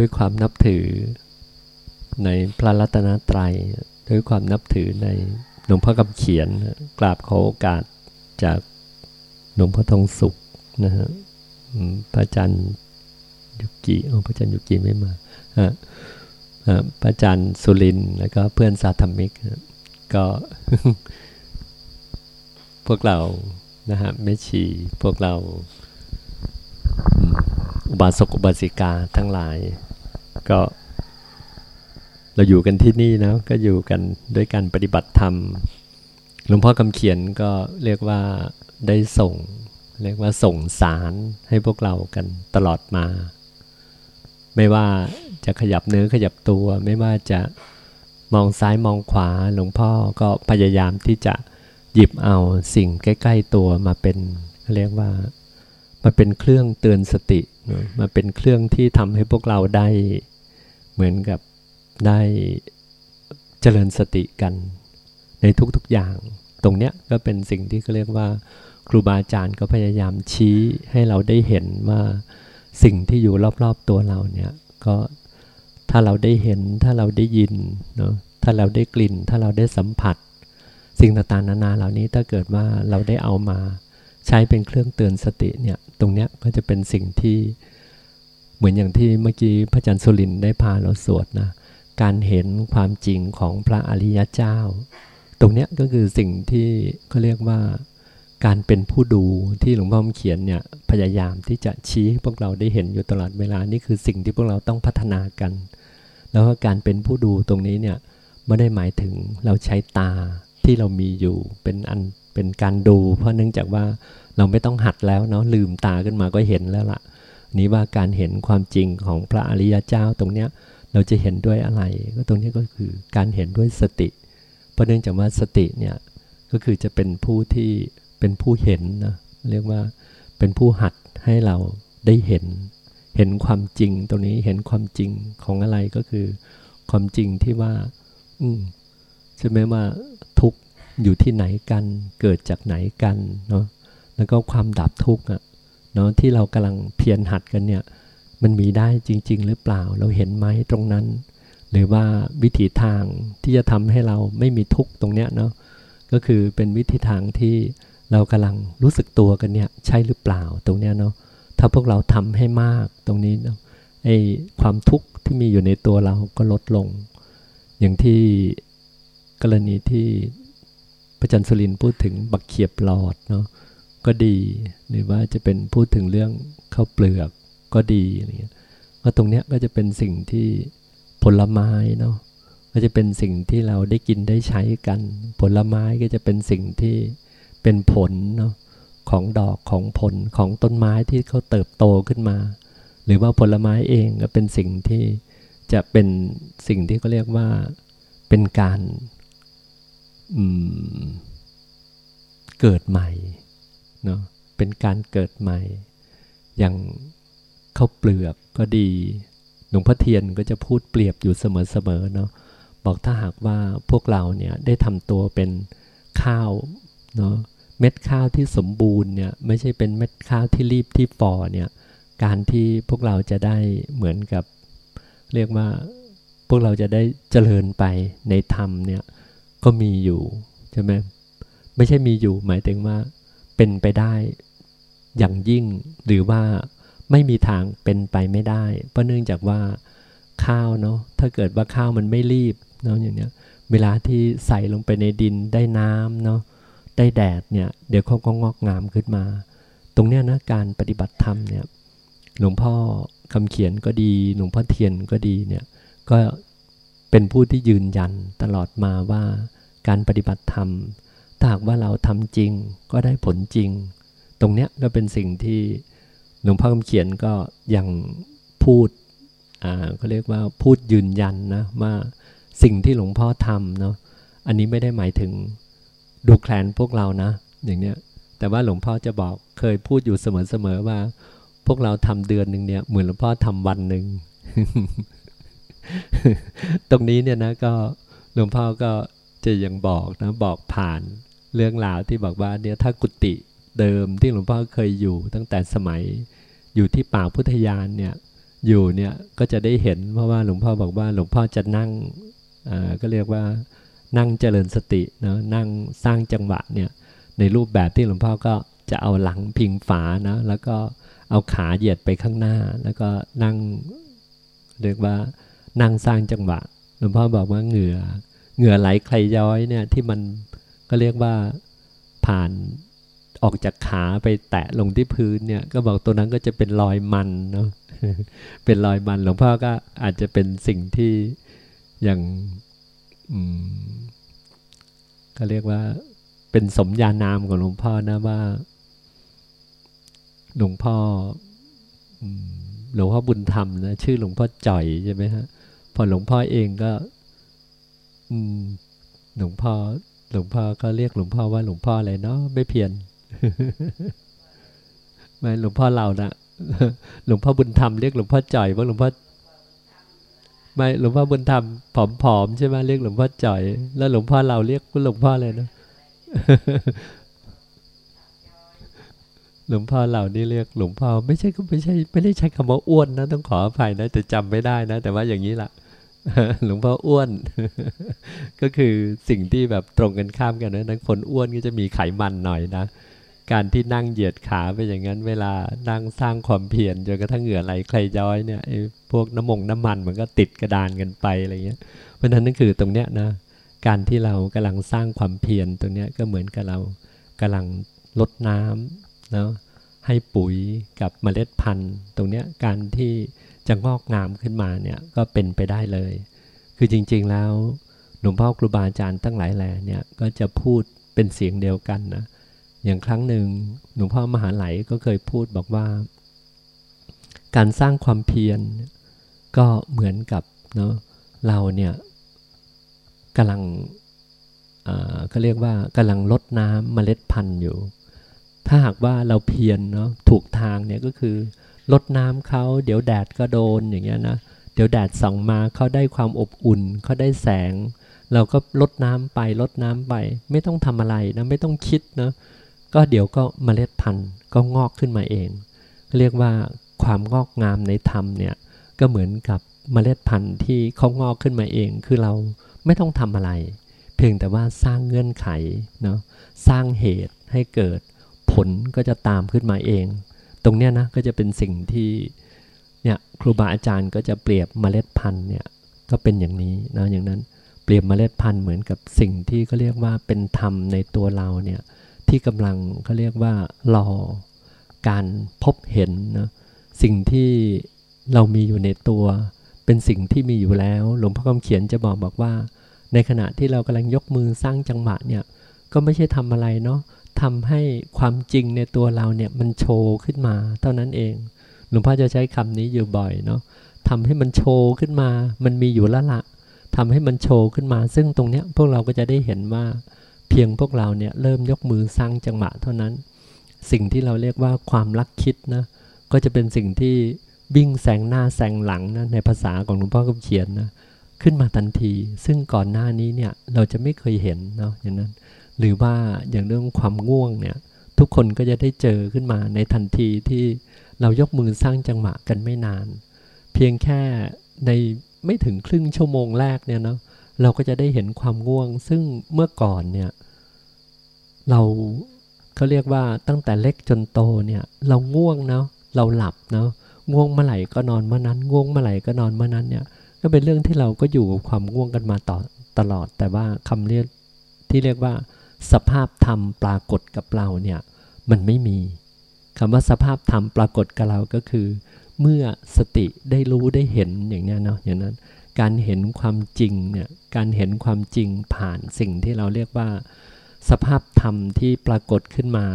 ด้วยความนับถือในพระรัตนตรัย ด้วยความนับถือในหลวงพ่อคำเขียนกราบขอโอกาสจากหลวงพ่อทองสุขนะฮะพระอาจารย์ยุกิโอ้พระอาจารย์ยุกิไม่มาฮะพระอาจารย์สุรินแล้วก็เพื่อนสาธมิก ก็ พวกเรานะฮะไม่ชีพวกเรา อุบาสกอุบาสิกาทั้งหลาย ก็เราอยู่กันที่นี่นะก็อยู่กันด้วยการปฏิบัติธรรมหลวงพ่อคำเขียนก็เรียกว่าได้ส่ง เรียกว่าส่งสารให้พวกเรากันตลอดมา ไม่ว่าจะขยับเนื้อขยับตัว ไม่ว่าจะมองซ้ายมองขวาหลวงพ่อก็พยายามที่จะหยิบเอาสิ่งใกล้ ๆตัวมาเป็นเรียกว่ามาเป็นเครื่องเตือนสติมาเป็นเครื่องที่ทำให้พวกเราได้ เหมือนกับได้เจริญสติกันในทุกๆอย่าง ตรงเนี้ยก็เป็นสิ่งที่เขาเรียกว่า ครูบาอาจารย์ก็พยายามชี้ให้เราได้เห็นว่าสิ่งที่อยู่รอบๆตัวเราเนี่ยก็ถ้าเราได้เห็นถ้าเราได้ยินเนาะถ้าเราได้กลิ่น ถ้าเราได้สัมผัส สิ่งต่างๆนานาเหล่านี้ถ้าเกิดว่าเราได้เอามาใช้เป็นเครื่องเตือนสติเนี่ยตรงเนี้ยก็จะเป็นสิ่งที่ เหมือนอย่างที่เมื่อกี้พระอาจารย์สุรินได้พาเราสวดนะ การเห็นความจริงของพระอริยเจ้า ตรงเนี้ยก็คือสิ่งที่เขาเรียกว่าการเป็นผู้ดูที่หลวงพ่อเขียนเนี่ยพยายามที่จะชี้พวกเราได้เห็นอยู่ตลอดเวลานี่คือสิ่งที่พวกเราต้องพัฒนากัน แล้วก็การเป็นผู้ดูตรงนี้เนี่ยไม่ได้หมายถึงเราใช้ตาที่เรามีอยู่เป็นอันเป็นการดู เพราะเนื่องจากว่าเราไม่ต้องหัดแล้วเนาะลืมตาขึ้นมาก็เห็นแล้วละ่ะ นี้ว่าการเห็นความจริงของพระอริยเจ้าตรงเนี้ยเราจะเห็นด้วยอะไร ก็ตรงนี้ก็คือการเห็นด้วยสติ เพราะเนื่องจากว่าสติเนี่ยก็คือจะเป็นผู้ที่เป็นผู้เห็นนะเรียกว่าเป็นผู้หัดให้เราได้เห็น เห็นความจริงตรงนี้เห็นความจริงของอะไรก็คือ ความจริงที่ว่า อืมใช่ไหมว่าทุกอยู่ที่ไหนกันเกิดจากไหนกันเนาะแล้วก็ความดับทุกข์อะ เนาะที่เรากำลังเพียรหัดกันเนี่ยมันมีได้จริง ๆ หรือเปล่าเราเห็นไหมตรงนั้น หรือว่าวิถีทางที่จะทำให้เราไม่มีทุกข์ตรงเนี้ยเนาะก็คือเป็นวิธีทางที่เรากำลังรู้สึกตัวกันเนี่ยใช่หรือเปล่าตรงเนี้ยเนาะถ้าพวกเราทำให้มากตรงนี้เนาะไอ้ความทุกข์ที่มีอยู่ในตัวเราก็ลดลง อย่างที่กรณีที่พระจันทร์สุรินพูดถึงบักเขียบหลอดเนาะ ก็ดี หรือว่าจะเป็นพูดถึงเรื่องข้าวเปลือกก็ดีอะไรเงี้ยก็ตรงเนี้ยก็จะเป็นสิ่งที่ผลไม้เนาะก็จะเป็นสิ่งที่เราได้กินได้ใช้กัน ผลไม้ก็จะเป็นสิ่งที่เป็นผลเนาะของดอกของผลของต้นไม้ที่เขาเติบโตขึ้นมา หรือว่าผลไม้เองก็เป็นสิ่งที่จะเป็นสิ่งที่เขาเรียกว่าเป็นการเกิดใหม่ เนาะเป็นการเกิดใหม่ อย่างข้าวเปลือกก็ดีหลวงพ่อเทียนก็จะพูดเปรียบอยู่เสมอๆเนาะบอกถ้าหากว่าพวกเราเนี่ยได้ทำตัวเป็นข้าวเนาะเม็ดข้าวที่สมบูรณ์เนี่ยไม่ใช่เป็นเม็ดข้าวที่รีบที่ฟอเนี่ยการที่พวกเราจะได้เหมือนกับ เรียกว่าพวกเราจะได้เจริญไปในธรรมเนี่ยก็มีอยู่ใช่ไหมไม่ใช่มีอยู่หมายถึงว่า เป็นไปได้ อย่างยิ่งหรือว่าไม่มีทางเป็นไปไม่ได้ เพราะเนื่องจากว่าข้าวเนาะถ้าเกิดว่าข้าวมันไม่รีบเนาะอย่างเนี้ยเวลาที่ใส่ลงไปในดินได้น้ำเนาะได้แดดเนี่ยเดี๋ยวเขาก็งอกงามขึ้นมา ตรงเนี้ยนะการปฏิบัติธรรมเนี่ยหลวงพ่อคำเขียนก็ดีหลวงพ่อเทียนก็ดีเนี่ยก็เป็นผู้ที่ยืนยันตลอดมาว่าการปฏิบัติธรรม ถ้าหากว่าเราทำจริงก็ได้ผลจริง ตรงเนี้ยก็เป็นสิ่งที่หลวงพ่อคำเขียนก็ยังพูดอ่าก็เรียกว่าพูดยืนยันนะว่าสิ่งที่หลวงพ่อทำเนาะอันนี้ไม่ได้หมายถึงดูแคลนพวกเรานะ อย่างเนี้ยแต่ว่าหลวงพ่อจะบอกเคยพูดอยู่เสมอๆว่า พวกเราทำเดือนหนึ่งเนี่ยเหมือนหลวงพ่อทำวันหนึ่งตรงนี้เนี่ยนะก็หลวงพ่อก็จะยังบอกนะบอกผ่าน เรื่องราวที่บอกว่าเนี่ยถ้ากุฏิเดิมที่หลวงพ่อเคยอยู่ ตั้งแต่สมัยอยู่ที่ป่าพุทธยานเนี่ยอยู่เนี่ยก็จะได้เห็นเพราะว่าหลวงพ่อบอกว่าหลวงพ่อจะนั่งก็เรียกว่านั่งเจริญสตินะนั่งสร้างจังหวะเนี่ยในรูปแบบที่หลวงพ่อก็จะเอาหลังพิงฝานะแล้วก็เอาขาเหยียดไปข้างหน้า แล้วก็นั่งเรียกว่านั่งสร้างจังหวะหลวงพ่อบอกว่าเหงื่อเหงื่อไหลใครย้อยเนี่ยที่มัน ก็เรียกว่าผ่านออกจากขาไปแตะลงที่พื้นเนี่ยก็บอกตัวนั้นก็จะเป็นรอยมันเนาะเป็นรอยมันหลวงพ่อก็อาจจะเป็นสิ่งที่อย่างก็เรียกว่าเป็นสมญานามของหลวงพ่อนะว่า หลวงพ่อหลวงพ่อบุญธรรมนะชื่อหลวงพ่อจ่อยใช่ไหมฮะพอหลวงพ่อเองก็หลวงพ่อ หลวงพ่อก็เรียกหลวงพ่อว่าหลวงพ่ออะไรเนาะไม่เพียนไม่หลวงพ่อเรานะหลวงพ่อบุญธรรมเรียกหลวงพ่อจ่อยว่าหลวงพ่อไม่หลวงพ่อบุญธรรมผอมๆใช่ไหมเรียกหลวงพ่อจ่อย แล้วหลวงพ่อเราเรียกหลวงพ่ออะไรนะหลวงพ่อเหล่านี้เรียกหลวงพ่อไม่ใช่ก็ไม่ใช่ไม่ได้ใช้คำว่าอ้วนนะต้องขออภัยนะแต่จำไม่ได้นะ แต่ว่าอย่างนี้ล่ะ หลวงพ่ออ้วน ก็คือสิ่งที่แบบตรงกันข้ามกันนะนักคนอ้วนก็จะมีไขมันหน่อยนะการที่นั่งเหยียดขาไปอย่างนั้นเวลานั่งสร้างความเพียรจนกระทั่งเหงื่อไหลใครย้อยเนี่ยพวกน้ำมงน้ำมันมันก็ติดกระดานกันไปอะไรเงี้ยเพราะฉะนั้นนั่นคือตรงเนี้ยนะการที่เรากำลังสร้างความเพียรตรงเนี้ยก็เหมือนกับเรากำลังลดน้ำเนาะให้ปุ๋ยกับเมล็ดพันธุ์ ตรงเนี้ยการที่ จะงอกงามขึ้นมาเนี่ยก็เป็นไปได้เลย คือจริงๆแล้วหลวงพ่อครูบาอาจารย์ตั้งหลายแหล่เนี่ยก็จะพูดเป็นเสียงเดียวกันนะอย่างครั้งหนึ่งหลวงพ่อมหาไหลก็เคยพูดบอกว่า การสร้างความเพียรก็เหมือนกับเนาะเราเนี่ยกำลังก็เรียกว่ากำลังลดน้ำเมล็ดพันธุ์อยู่ ถ้าหากว่าเราเพียรเนาะถูกทางเนี่ยก็คือ ลดน้ำเขาเดี๋ยวแดดก็โดนอย่างเงี้ยนะเดี๋ยวแดดส่องมาเขาได้ความอบอุ่นเขาได้แสง เราก็ลดน้ำไปลดน้ำไป ไม่ต้องทำอะไรนะไม่ต้องคิดนะก็เดี๋ยวก็เมล็ดพันธุ์ก็งอกขึ้นมาเอง เรียกว่าความงอกงามในธรรมเนี่ยก็เหมือนกับเมล็ดพันธุ์ที่เขางอกขึ้นมาเอง คือเราไม่ต้องทำอะไร เพียงแต่ว่าสร้างเงื่อนไขเนาะสร้างเหตุให้เกิดผลก็จะตามขึ้นมาเอง ตรงเนี้ยนะก็จะเป็นสิ่งที่เนี่ยครูบาอาจารย์ก็จะเปรียบเมล็ดพันธุ์เนี่ยก็เป็นอย่างนี้นะอย่างนั้นเปรียบเมล็ดพันธุ์เหมือนกับสิ่งที่เขาเรียกว่าเป็นธรรมในตัวเราเนี่ยที่กำลังเขาเรียกว่ารอการพบเห็นนะสิ่งที่เรามีอยู่ในตัว เป็นสิ่งที่มีอยู่แล้ว หลวงพ่อคำเขียนจะบอกบอกว่า ในขณะที่เรากำลังยกมือสร้างจังหวะเนี่ยก็ไม่ใช่ทำอะไรเนาะ ทำให้ความจริงในตัวเราเนี่ยมันโชว์ขึ้นมา เท่านั้นเอง หลวงพ่อจะใช้คำนี้อยู่บ่อยเนาะทำให้มันโชว์ขึ้นมา มันมีอยู่แล้วละทำให้มันโชว์ขึ้นมา ซึ่งตรงเนี้ยพวกเราก็จะได้เห็นว่า เพียงพวกเราเนี่ยเริ่มยกมือสร้างจังหวะเท่านั้น สิ่งที่เราเรียกว่าความรักคิดนะก็จะเป็นสิ่งที่วิ่งแสงหน้าแสงหลังนะในภาษาของหลวงพ่อก็เขียนนะขึ้นมาทันที ซึ่งก่อนหน้านี้เนี่ยเราจะไม่เคยเห็นเนาะอย่างนั้น หรือว่าอย่างเรื่องความง่วงเนี่ยทุกคนก็จะได้เจอขึ้นมาในทันทีที่เรายกมือสร้างจังหวะกันไม่นาน เพียงแค่ในไม่ถึงครึ่งชั่วโมงแรกเนี่ยเนาะเราก็จะได้เห็นความง่วง ซึ่งเมื่อก่อนเนี่ยเราเขาเรียกว่าตั้งแต่เล็กจนโตเนี่ยเราง่วงเนาะเราหลับเนาะง่วงเมื่อไหร่ก็นอนเมื่อนั้น ง่วงเมื่อไหร่ก็นอนเมื่อนั้นเนี่ยก็เป็นเรื่องที่เราก็อยู่กับความง่วงกันมาต่อตลอดแต่ว่าคำเรียกที่เรียกว่า สภาพธรรมปรากฏกับเราเนี่ยมันไม่มีคำว่าสภาพธรรมปรากฏกับเราก็คือ เมื่อสติได้รู้ได้เห็นอย่างนี้เนาะอย่างนั้น การเห็นความจริงเนี่ยการเห็นความจริงผ่านสิ่งที่เราเรียกว่า สภาพธรรมที่ปรากฏขึ้นมา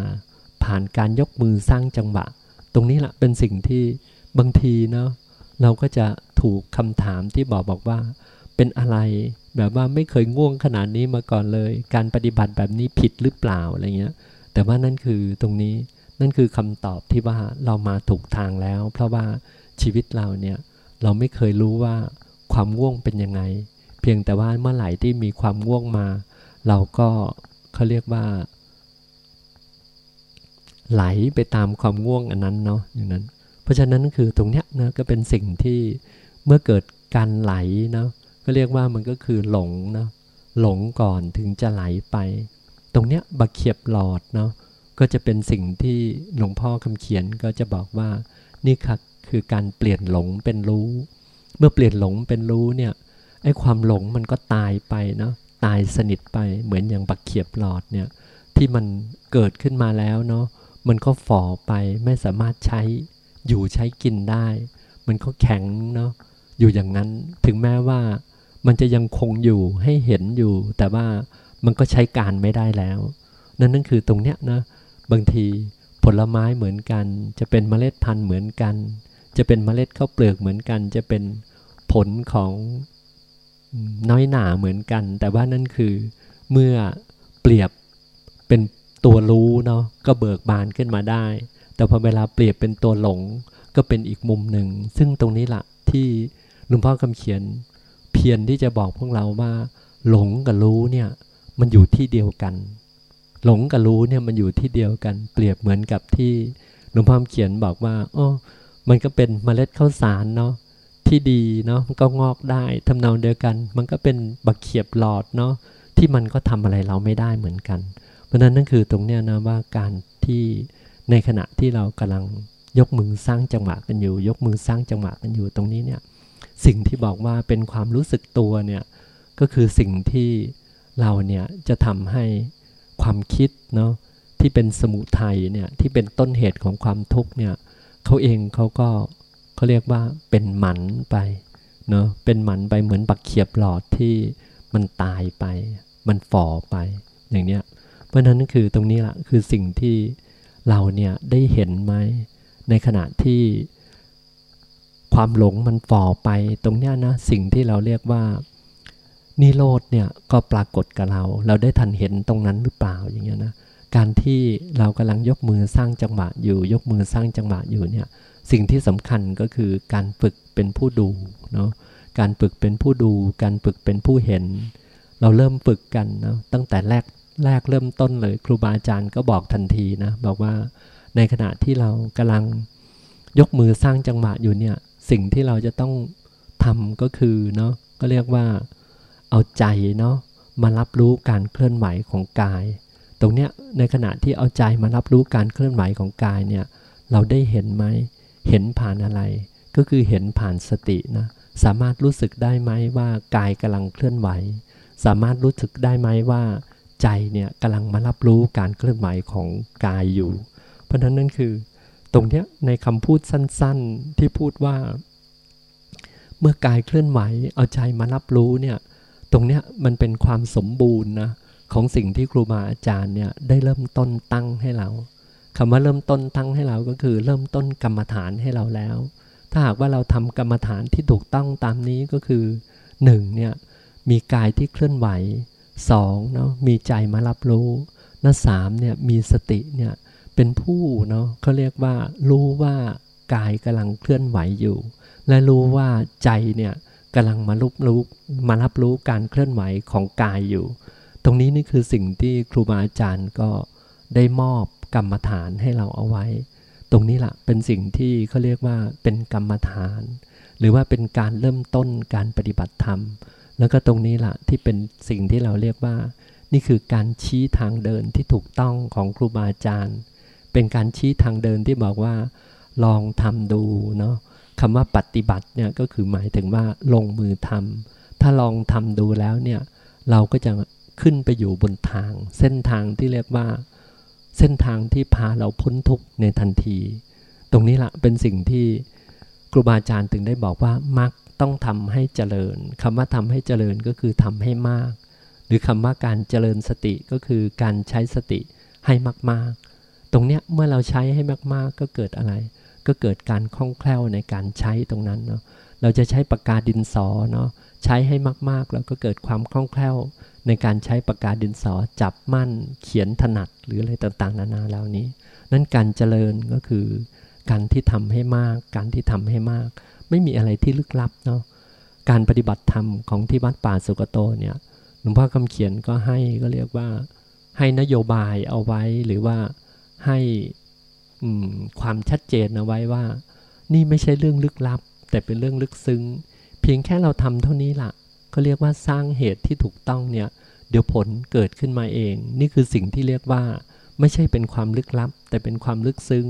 ผ่านการยกมือสร้างจังหวะ ตรงนี้แหละเป็นสิ่งที่บางทีเนาะเราก็จะถูกคำถามที่บอกบอกว่า เป็นอะไร แบบว่าไม่เคยง่วงขนาดนี้มาก่อนเลย การปฏิบัติแบบนี้ผิดหรือเปล่าอะไรเงี้ย แต่ว่านั่นคือตรงนี้นั่นคือคำตอบที่ว่าเรามาถูกทางแล้ว เพราะว่าชีวิตเราเนี่ยเราไม่เคยรู้ว่าความง่วงเป็นยังไง เพียงแต่ว่าเมื่อไหร่ที่มีความง่วงมา เราก็เขาเรียกว่า ไหลไปตามความง่วงอันนั้นเนาะอย่างนั้น เพราะฉะนั้นคือตรงเนี้ยนะก็เป็นสิ่งที่เมื่อเกิดการไหลเนาะ ก็เรียกว่ามันก็คือหลงเนาะหลงก่อนถึงจะไหลไป ตรงเนี้ยบักเขียบหลอดเนาะก็จะเป็นสิ่งที่หลวงพ่อคำเขียนก็จะบอกว่านี่ค่ะคือการเปลี่ยนหลงเป็นรู้ เมื่อเปลี่ยนหลงเป็นรู้เนี่ยไอ้ความหลงมันก็ตายไปเนาะตายสนิทไปเหมือนอย่างบักเขียบหลอดเนี่ยที่มันเกิดขึ้นมาแล้วเนาะมันก็ฝ่อไปไม่สามารถใช้อยู่ใช้กินได้ มันก็แข็งเนาะอยู่อย่างนั้นถึงแม้ว่า มันจะยังคงอยู่ให้เห็นอยู่ แต่ว่ามันก็ใช้การไม่ได้แล้ว นั่นนั่นคือตรงเนี้ยนะบางทีผลไม้เหมือนกัน จะเป็นเมล็ดพันธุ์เหมือนกัน จะเป็นเมล็ดข้าวเปลือกเหมือนกัน จะเป็นผลของน้อยหนาเหมือนกัน แต่ว่านั่นคือเมื่อเปรียบเป็นตัวรู้เนาะก็เบิกบานขึ้นมาได้ แต่พอเวลาเปรียบเป็นตัวหลงก็เป็นอีกมุมหนึ่ง ซึ่งตรงนี้แหละที่หลวงพ่อคำเขียน พียรที่จะบอกพวกเราว่า หลงกับรู้เนี่ยมันอยู่ที่เดียวกัน หลงกับรู้เนี่ยมันอยู่ที่เดียวกัน เปรียบเหมือนกับที่หลวงพ่อเขียนบอกว่าอ๋อมันก็เป็นเมล็ดข้าวสารเนาะที่ดีเนาะมันก็งอกได้ทำนองเดียวกัน มันก็เป็นบักเขียบหลอดเนาะที่มันก็ทำอะไรเราไม่ได้เหมือนกัน เพราะนั้นนั่นคือตรงเนี้ยนะว่าการที่ในขณะที่เรากำลังยกมือสร้างจังหวะกันอยู่ ยกมือสร้างจังหวะกันอยู่ตรงนี้เนี่ย สิ่งที่บอกว่าเป็นความรู้สึกตัวเนี่ยก็คือสิ่งที่เราเนี่ยจะทำให้ความคิดเนาะที่เป็นสมุทัยเนี่ยที่เป็นต้นเหตุของความทุกข์เนี่ยเขาเองเขาก็เขาเรียกว่าเป็นหมันไปเนาะเป็นหมันไปเหมือนบักเขียบหลอดที่มันตายไป มันฝ่อไปอย่างเนี้ยเพราะนั้นคือตรงนี้แหละคือสิ่งที่เราเนี่ยได้เห็นไหมในขณะที่ ความหลงมันฝ่อไปตรงเนี้ยนะสิ่งที่เราเรียกว่านิโรธเนี่ยก็ปรากฏกับเรา เราได้ทันเห็นตรงนั้นหรือเปล่าอย่างเงี้ยนะการที่เรากำลังยกมือสร้างจังหวะอยู่ ยกมือสร้างจังหวะอยู่เนี่ยสิ่งที่สำคัญก็คือการฝึกเป็นผู้ดูเนาะการฝึกเป็นผู้ดู การฝึกเป็นผู้เห็น เราเริ่มฝึกกันเนาะตั้งแต่แรกแรกเริ่มต้นเลย ครูบาอาจารย์ก็บอกทันทีนะบอกว่าในขณะที่เรากำลังยกมือสร้างจังหวะอยู่เนี่ย สิ่งที่เราจะต้องทำก็คือเนาะก็เรียกว่าเอาใจเนาะมารับรู้การเคลื่อนไหวของกาย ตรงเนี้ยในขณะที่เอาใจมารับรู้การเคลื่อนไหวของกายเนี่ยเราได้เห็นไหมเห็นผ่านอะไร ก็คือเห็นผ่านสตินะสามารถรู้สึกได้ไหมว่ากายกำลังเคลื่อนไหว สามารถรู้สึกได้ไหมว่า ใจเนี่ยกำลังมารับรู้การเคลื่อนไหวของกายอยู่ เพราะฉะนั้นนั่นคือ ตรงเนี้ยในคำพูดสั้นๆที่พูดว่า เมื่อกายเคลื่อนไหวเอาใจมารับรู้เนี่ยตรงเนี้ยมันเป็นความสมบูรณ์นะของสิ่งที่ครูบาอาจารย์เนี่ยได้เริ่มต้นตั้งให้เราคำว่าเริ่มต้นตั้งให้เราก็คือเริ่มต้นกรรมฐานให้เราแล้ว ถ้าหากว่าเราทำกรรมฐานที่ถูกต้องตามนี้ก็คือหนึ่งเนี่ยมีกายที่เคลื่อนไหวสองเนาะมีใจมารับรู้และสามเนี่ยมีสติเนี่ย เป็นผู้เนาะเขาเรียกว่ารู้ว่ากายกำลังเคลื่อนไหวอยู่ และรู้ว่าใจเนี่ยกำลังมารับรู้มารับรู้การเคลื่อนไหวของกายอยู่ ตรงนี้นี่คือสิ่งที่ครูบาอาจารย์ก็ได้มอบกรรมฐานให้เราเอาไว้ ตรงนี้ละเป็นสิ่งที่เขาเรียกว่าเป็นกรรมฐาน หรือว่าเป็นการเริ่มต้นการปฏิบัติธรรม แล้วก็ตรงนี้ละที่เป็นสิ่งที่เราเรียกว่า นี่คือการชี้ทางเดินที่ถูกต้องของครูบาอาจารย์ เป็นการชี้ทางเดินที่บอกว่า ลองทำดูเนาะคำว่าปฏิบัติเนี่ยก็คือหมายถึงว่าลงมือทำถ้าลองทำดูแล้วเนี่ยเราก็จะขึ้นไปอยู่บนทาง เส้นทางที่เรียกว่า เส้นทางที่พาเราพ้นทุกข์ในทันที ตรงนี้ละเป็นสิ่งที่ครูบาอาจารย์ถึงได้บอกว่ามักต้องทำให้เจริญคำว่าทำให้เจริญก็คือทำให้มาก หรือคำว่าการเจริญสติก็คือการใช้สติให้มาก ตรงเนี้ยเมื่อเราใช้ให้มากๆ ก็เกิดอะไร ก็เกิดการคล่องแคล่วในการใช้ตรงนั้นเนาะเราจะใช้ปากกาดินสอเนาะใช้ให้มากๆ แล้วก็เกิดความคล่องแคล่ว ในการใช้ปากกาดินสอจับมั่น เขียนถนัดหรืออะไรต่างๆ นานาเหล่านี้ นั้นการเจริญก็คือการที่ทำให้มาก การที่ทำให้มาก ไม่มีอะไรที่ลึกลับเนาะการปฏิบัติธรรมของที่วัดป่าสุกโตเนี่ยหลวงพ่อคำเขียนก็ให้ก็เรียกว่าให้นโยบายเอาไว้หรือว่า ให้ความชัดเจนเอาไว้ว่า นี่ไม่ใช่เรื่องลึกลับ แต่เป็นเรื่องลึกซึ้ง เพียงแค่เราทำเท่านี้ละก็เรียกว่าสร้างเหตุที่ถูกต้องเนี่ยเดี๋ยวผลเกิดขึ้นมาเอง นี่คือสิ่งที่เรียกว่า ไม่ใช่เป็นความลึกลับ แต่เป็นความลึกซึ้ง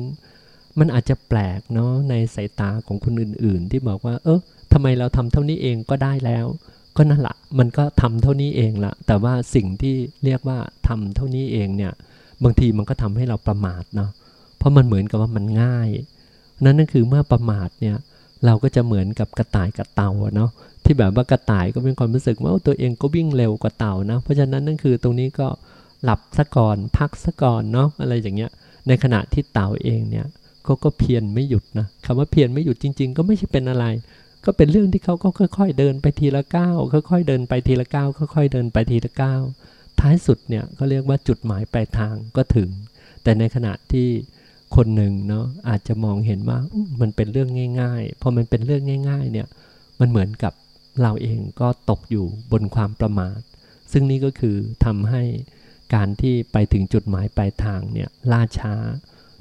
มันอาจจะแปลกเนาะในสายตาของคนอื่น ๆ ที่บอกว่า เออทำไมเราทำเท่านี้เองก็ได้แล้ว ก็นั่นละมันก็ทำเท่านี้เองละแต่ว่าสิ่งที่เรียกว่าทำเท่านี้เองเนี่ย บางทีมันก็ทำให้เราประมาทเนาะเพราะมันเหมือนกับว่ามันง่าย นั่นนั่นคือเมื่อประมาทเนี่ยเราก็จะเหมือนกับกระต่ายกับเต่าเนาะที่แบบว่ากระต่ายก็เป็นความรู้สึกว่าตัวเองก็วิ่งเร็วกว่าเต่านะ เพราะฉะนั้นนั่นคือตรงนี้ก็หลับซะก่อนพักซะก่อนเนาะอะไรอย่างเงี้ย ในขณะที่เต่าเองเนี่ยเขาก็เพียรไม่หยุดนะคำว่าเพียรไม่หยุดจริง ๆ ก็ไม่ใช่เป็นอะไร ก็เป็นเรื่องที่เขาก็ค่อย ๆ เดินไปทีละก้าวค่อย ๆ เดินไปทีละก้าวค่อย ๆ เดินไปทีละก้าว ท้ายสุดเนี่ยก็เรียกว่าจุดหมายปลายทางก็ถึง แต่ในขณะที่คนหนึ่งเนาะอาจจะมองเห็นว่ามันเป็นเรื่องง่ายๆพอมันเป็นเรื่องง่าย ๆ เนี่ยมันเหมือนกับเราเองก็ตกอยู่บนความประมาท ซึ่งนี่ก็คือทำให้การที่ไปถึงจุดหมายปลายทางเนี่ยล่าช้า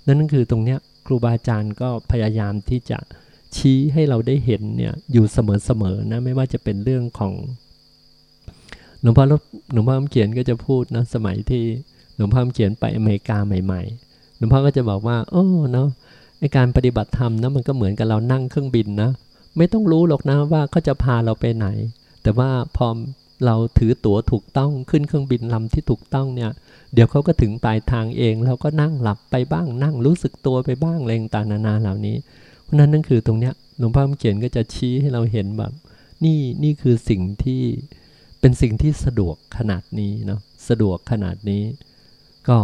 นั่นก็คือตรงเนี้ยครูบาอาจารย์ก็พยายามที่จะชี้ให้เราได้เห็นเนี่ยอยู่เสมอๆนะไม่ว่าจะเป็นเรื่องของ หลวงพ่อหลวงพ่อคำเขียนก็จะพูดนะสมัยที่หลวงพ่อคำเขียนไปอเมริกาใหม่ ๆ หลวงพ่อก็จะบอกว่าโอ้เนาะในการปฏิบัติธรรมนะมันก็เหมือนกับเรานั่งเครื่องบินนะ ไม่ต้องรู้หรอกนะว่าเขาจะพาเราไปไหน แต่ว่าพอเราถือตั๋วถูกต้องขึ้นเครื่องบินลำที่ถูกต้องเนี่ย เดี๋ยวเขาก็ถึงปลายทางเองเราก็นั่งหลับไปบ้างนั่งรู้สึกตัวไปบ้างอะไรต่างนานาเหล่านี้ เพราะนั้นนั่นคือตรงเนี้ยหลวงพ่อเขียนก็จะชี้ให้เราเห็นแบบ นี่นี่คือสิ่งที่ เป็นสิ่งที่สะดวกขนาดนี้เนาะสะดวกขนาดนี้ ก็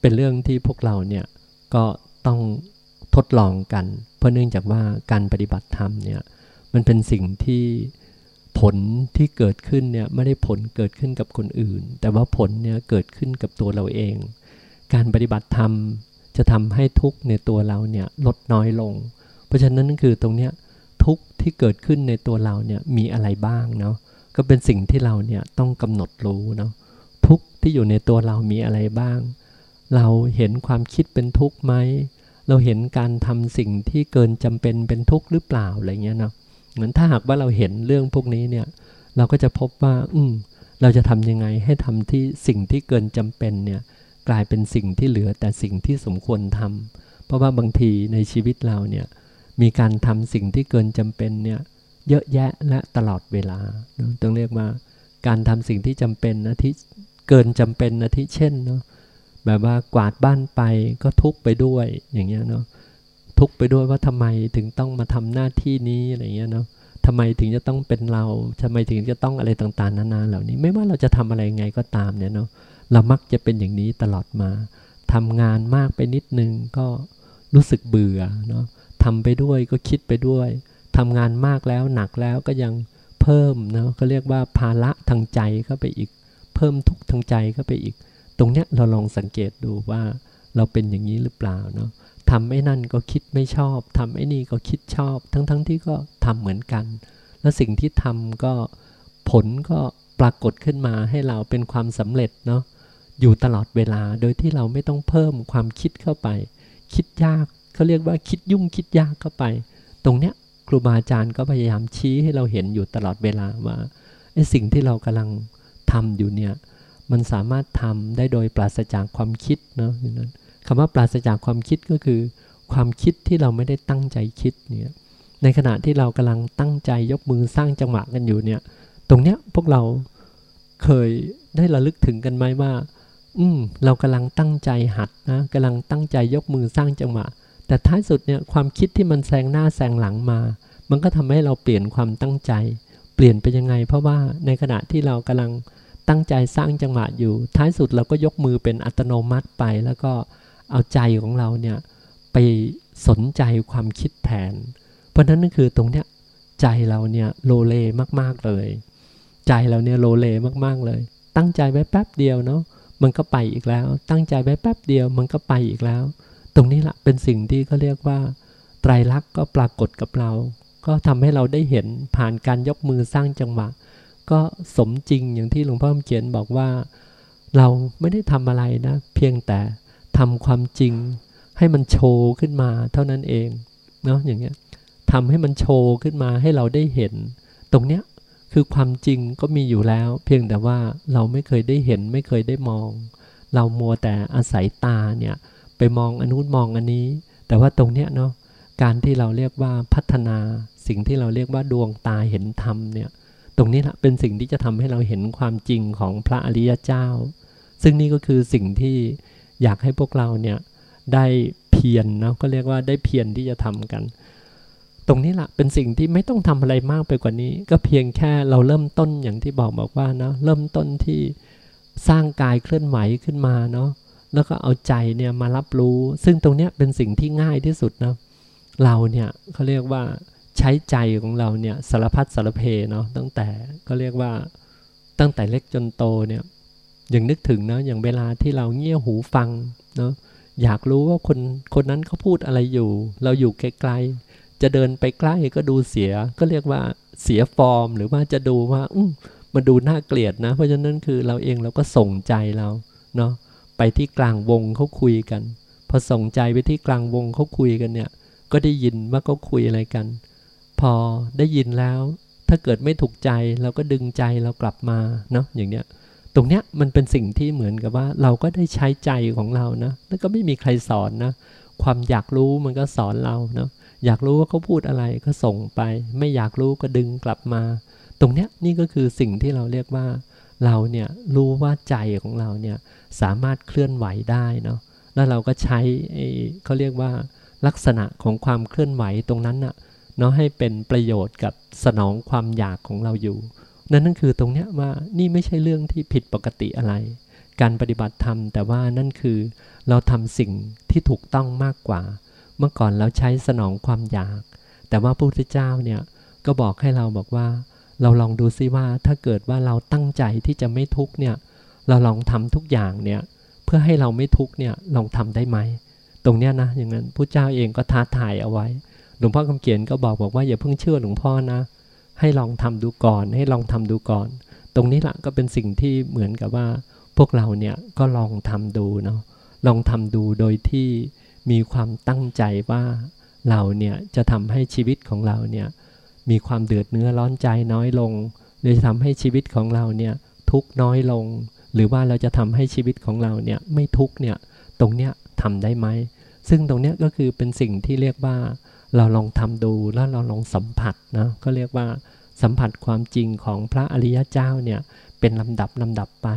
เป็นเรื่องที่พวกเราเนี่ยก็ต้องทดลองกัน เพราะเนื่องจากว่าการปฏิบัติธรรมเนี่ยมันเป็นสิ่งที่ผลที่เกิดขึ้นเนี่ยไม่ได้ผลเกิดขึ้นกับคนอื่น แต่ว่าผลเนี่ยเกิดขึ้นกับตัวเราเอง การปฏิบัติธรรมจะทำให้ทุกข์ในตัวเราเนี่ยลดน้อยลง เพราะฉะนั้นนั่นคือตรงเนี้ยทุกข์ที่เกิดขึ้นในตัวเราเนี่ยมีอะไรบ้างเนาะ ก็เป็นสิ่งที่เราเนี่ยต้องกำหนดรู้เนาะทุกที่อยู่ในตัวเรามีอะไรบ้าง เราเห็นความคิดเป็นทุกข์ไหมเราเห็นการทำสิ่งที่เกินจำเป็นเป็นทุกข์หรือเปล่าอะไรเงี้ยเนาะเหมือนถ้าหากว่าเราเห็นเรื่องพวกนี้เนี่ย เราก็จะพบว่า อืมเราจะทำยังไงให้ทำที่สิ่งที่เกินจำเป็นเนี่ยกลายเป็นสิ่งที่เหลือแต่สิ่งที่สมควรทำเพราะว่าบางทีในชีวิตเราเนี่ยมีการทำสิ่งที่เกินจำเป็นเนี่ย เยอะแยะและตลอดเวลาต้องเรียกว่าการทำสิ่งที่จำเป็นนะที่เกินจำเป็นนะที่เช่นเนาะแบบว่ากวาดบ้านไปก็ทุกไปด้วยอย่างเงี้ยเนาะทุกไปด้วยว่าทำไมถึงต้องมาทำหน้าที่นี้อะไรเงี้ยเนาะทำไมถึงจะต้องเป็นเราทำไมถึงจะต้องอะไรต่างๆนานาเหล่านี้ ไม่ว่าเราจะทำอะไรไงก็ตามเนี่ยเนาะเรามักจะเป็นอย่างนี้ตลอดมาทำงานมากไปนิดนึงก็รู้สึกเบื่อเนาะทำไปด้วยก็คิดไปด้วย ทำงานมากแล้วหนักแล้วก็ยังเพิ่มเนาะก็เรียกว่าภาระทางใจเข้าไปอีก เพิ่มทุกทางใจเข้าไปอีก ตรงเนี้ยเราลองสังเกตดูว่าเราเป็นอย่างนี้หรือเปล่าเนาะทำไอ้นั่นก็คิดไม่ชอบทำไอ้นี่ก็คิดชอบ ทั้งๆทที่ก็ทำเหมือนกัน แล้วสิ่งที่ทำก็ผลก็ปรากฏขึ้นมาให้เราเป็นความสำเร็จเนาะอยู่ตลอดเวลาโดยที่เราไม่ต้องเพิ่มความคิดเข้าไป คิดยากเขาเรียกว่าคิดยุ่งคิดยากเข้าไป ตรงเนี้ย ครูบาอาจารย์ก็พยายามชี้ให้เราเห็นอยู่ตลอดเวลาว่าไอ้สิ่งที่เรากำลังทำอยู่เนี่ยมันสามารถทำได้โดยปราศจากความคิดเนาะนั้นคำว่าปราศจากความคิดก็คือ ความคิดที่เราไม่ได้ตั้งใจคิดเนี่ยในขณะที่เรากำลังตั้งใจยกมือสร้างจังหวะกันอยู่เนี่ยตรงเนี้ยพวกเราเคยได้ระลึกถึงกันไหมว่า อืมเรากำลังตั้งใจหัดนะกำลังตั้งใจยกมือสร้างจังหวะ แต่ท้ายสุดเนี่ยความคิดที่มันแซงหน้าแซงหลังมา มันก็ทำให้เราเปลี่ยนความตั้งใจ เปลี่ยนไปยังไง เพราะว่าในขณะที่เรากำลังตั้งใจสร้างจังหวะอยู่ ท้ายสุดเราก็ยกมือเป็นอัตโนมัติไป แล้วก็เอาใจของเราเนี่ยไปสนใจความคิดแทน เพราะนั้นนั่นคือตรงเนี้ยใจเราเนี่ยโลเลมากๆเลย ใจเราเนี่ยโลเลมากๆเลย ตั้งใจไว้แป๊บเดียวเนาะมันก็ไปอีกแล้ว ตั้งใจไว้แป๊บเดียวมันก็ไปอีกแล้ว ตรงนี้แหละเป็นสิ่งที่เขาเรียกว่า ไตรลักษณ์ก็ปรากฏกับเรา ก็ทำให้เราได้เห็นผ่านการยกมือสร้างจังหวะ ก็สมจริงอย่างที่หลวงพ่อเขียนบอกว่า เราไม่ได้ทำอะไรนะ เพียงแต่ทำความจริง ให้มันโชว์ขึ้นมาเท่านั้นเองเนาะอย่างเงี้ยทำให้มันโชว์ขึ้นมาให้เราได้เห็น ตรงเนี้ยคือความจริงก็มีอยู่แล้ว เพียงแต่ว่าเราไม่เคยได้เห็นไม่เคยได้มอง เรามัวแต่อาศัยตาเนี่ย ไปมองอนุนมองอันนี้ แต่ว่าตรงเนี้ยเนาะการที่เราเรียกว่าพัฒนาสิ่งที่เราเรียกว่าดวงตาเห็นธรรมเนี่ย ตรงนี้แหละเป็นสิ่งที่จะทำให้เราเห็นความจริงของพระอริยเจ้า ซึ่งนี่ก็คือสิ่งที่อยากให้พวกเราเนี่ยได้เพียรนะก็เรียกว่าได้เพียรที่จะทำกัน ตรงนี้แหละเป็นสิ่งที่ไม่ต้องทำอะไรมากไปกว่านี้ ก็เพียงแค่เราเริ่มต้นอย่างที่บอกบอกว่าเนาะเริ่มต้นที่สร้างกายเคลื่อนไหวขึ้นมาเนาะ แล้วก็เอาใจเนี่ยมารับรู้ ซึ่งตรงนี้เป็นสิ่งที่ง่ายที่สุดนะเราเนี่ยเขาเรียกว่าใช้ใจของเราเนี่ยสารพัดสารเพเนาะตั้งแต่ก็เรียกว่าตั้งแต่เล็กจนโตเนี่ยอย่างนึกถึงนะอย่างเวลาที่เราเงี่ยหูฟังเนาะอยากรู้ว่าคนคนนั้นเขาพูดอะไรอยู่ เราอยู่ไกลๆจะเดินไปใกล้ก็ดูเสีย ก็เรียกว่าเสียฟอร์ม หรือว่าจะดูว่าอืมมันดูน่าเกลียดนะ เพราะฉะนั้นคือเราเองเราก็ส่งใจเราเนาะ ไปที่กลางวงเขาคุยกัน พอส่งใจไปที่กลางวงเขาคุยกันเนี่ย ก็ได้ยินว่าเขาคุยอะไรกัน พอได้ยินแล้ว ถ้าเกิดไม่ถูกใจเราก็ดึงใจเรากลับมาเนาะอย่างเนี้ย ตรงเนี้ยมันเป็นสิ่งที่เหมือนกับว่า เราก็ได้ใช้ใจของเรานะแล้วก็ไม่มีใครสอนนะ ความอยากรู้มันก็สอนเราเนาะอยากรู้ว่าเขาพูดอะไรก็ส่งไป ไม่อยากรู้ก็ดึงกลับมา ตรงเนี้ยนี่ก็คือสิ่งที่เราเรียกว่า เราเนี่ยรู้ว่าใจของเราเนี่ยสามารถเคลื่อนไหวได้เนาะแล้วเราก็ใช้เขาเรียกว่าลักษณะของความเคลื่อนไหวตรงนั้นน่ะเนาะให้เป็นประโยชน์กับสนองความอยากของเราอยู่ นั่นนั่นคือตรงเนี้ยว่านี่ไม่ใช่เรื่องที่ผิดปกติอะไร การปฏิบัติธรรมแต่ว่านั่นคือเราทำสิ่งที่ถูกต้องมากกว่า เมื่อก่อนเราใช้สนองความอยาก แต่ว่าพระพุทธเจ้าเนี่ยก็บอกให้เราบอกว่า เราลองดูซิว่าถ้าเกิดว่าเราตั้งใจที่จะไม่ทุกเนี่ย เราลองทำทุกอย่างเนี่ยเพื่อให้เราไม่ทุกเนี่ยลองทำได้ไหม ตรงเนี้ยนะอย่างนั้นพระเจ้าเองก็ท้าทายเอาไว้ หลวงพ่อคำเขียนก็บอกบอกว่าอย่าเพิ่งเชื่อหลวงพ่อนะ ให้ลองทำดูก่อน ให้ลองทำดูก่อน ตรงนี้แหละก็เป็นสิ่งที่เหมือนกับว่า พวกเราเนี่ยก็ลองทำดูเนาะลองทำดูโดยที่มีความตั้งใจว่าเราเนี่ยจะทำให้ชีวิตของเราเนี่ย มีความเดือดเนื้อร้อนใจน้อยลงหรือจะทำให้ชีวิตของเราเนี่ยทุกน้อยลง หรือว่าเราจะทำให้ชีวิตของเราเนี่ยไม่ทุกเนี่ยตรงเนี้ยทำได้ไหม ซึ่งตรงเนี้ยก็คือเป็นสิ่งที่เรียกว่า เราลองทำดูแล้วเราลองสัมผัสนะก็เรียกว่าสัมผัสความจริงของพระอริยเจ้าเนี่ยเป็นลำดับลำดับไป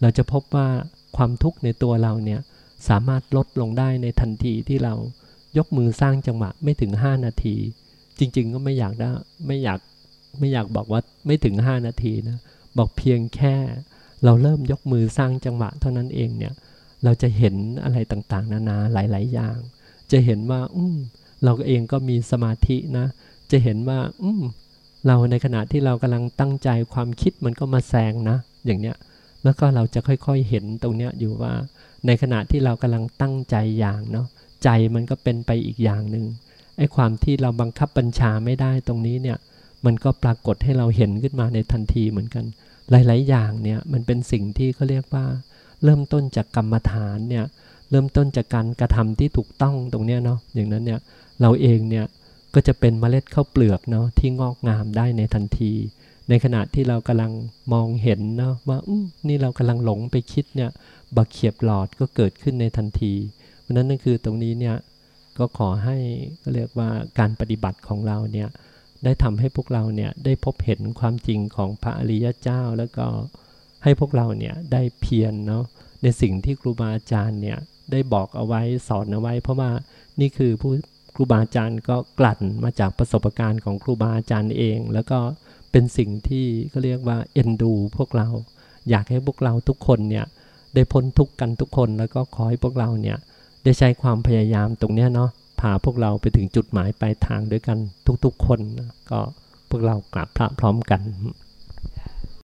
เราจะพบว่าความทุกข์ในตัวเราเนี่ยสามารถลดลงได้ในทันทีที่เรายกมือสร้างจังหวะไม่ถึง 5 นาที จริง ๆ ก็ไม่อยากได้ไม่อยากไม่อยากบอกว่าไม่ถึง 5 นาทีนะบอกเพียงแค่ เราเริ่มยกมือสร้างจังหวะเท่านั้นเองเนี่ยเราจะเห็นอะไรต่างๆ นานาหลาย ๆ อย่าง จะเห็นว่า อืมเราเองก็มีสมาธินะ จะเห็นว่า อืมเราในขณะที่เรากำลังตั้งใจความคิดมันก็มาแซงนะ อย่างเนี้ยแล้วก็เราจะค่อยๆเห็นตรงเนี้ยอยู่ว่า ในขณะที่เรากำลังตั้งใจอย่างเนาะใจมันก็เป็นไปอีกอย่างหนึ่ง ไอ้ความที่เราบังคับบัญชาไม่ได้ตรงนี้เนี่ยมันก็ปรากฏให้เราเห็นขึ้นมาในทันทีเหมือนกัน หลาย ๆ อย่างเนี่ยมันเป็นสิ่งที่เขาเรียกว่า เริ่มต้นจากกรรมฐานเนี่ยเริ่มต้นจากการกระทำที่ถูกต้องตรงเนี้ยเนาะอย่างนั้นเนี่ยเราเองเนี่ยก็จะเป็นเมล็ดข้าวเปลือกเนาะที่งอกงามได้ในทันที ในขณะที่เรากำลังมองเห็นเนาะว่าอืนี่เรากำลังหลงไปคิดเนี่ยบักเขียบหลอดก็เกิดขึ้นในทันทีเพราะนั้นนั่นคือตรงนี้เนี่ย ก็ขอให้ก็เรียกว่าการปฏิบัติของเราเนี่ยได้ทำให้พวกเราเนี่ยได้พบเห็นความจริงของพระอริยเจ้า แล้วก็ให้พวกเราเนี่ยได้เพียรเนาะในสิ่งที่ครูบาอาจารย์เนี่ยได้บอกเอาไว้สอนเอาไว้ เพราะว่านี่คือผู้ครูบาอาจารย์ก็กลั่นมาจากประสบการณ์ของครูบาอาจารย์เอง แล้วก็เป็นสิ่งที่เขาเรียกว่าเอ็นดู พวกเรา อยากให้พวกเราทุกคนเนี่ยได้พ้นทุกข์กันทุกคนแล้วก็ขอให้พวกเราเนี่ย ได้ใช้ความพยายามตรงนี้เนาะพาพวกเราไปถึงจุดหมายปลายทางด้วยกันทุกๆคนก็พวกเรากราบพระพร้อมกัน